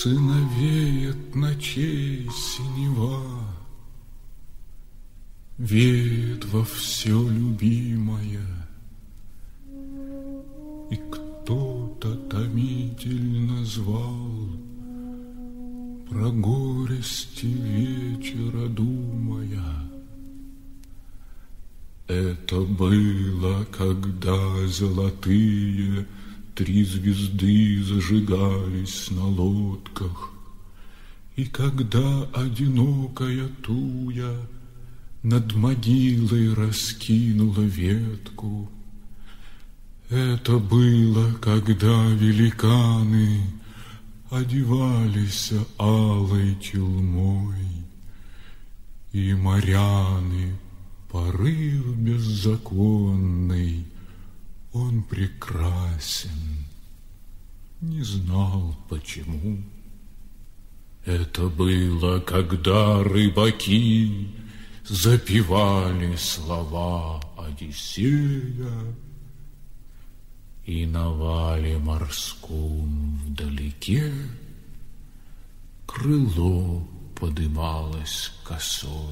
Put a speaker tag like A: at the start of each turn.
A: Сыновеет ночей синева, Веет во все любимое, И кто-то томительно звал Про горести вечера думая. Это было, когда золотые Три звезды зажигались на лодках, И когда одинокая туя Над могилой раскинула ветку. Это было, когда великаны Одевались алой тюльмой, И моряны, порыв беззаконный — он прекрасен, не знал почему. Это было, когда рыбаки запевали слова Одиссея, и на вале морском вдалеке крыло подымалось косое.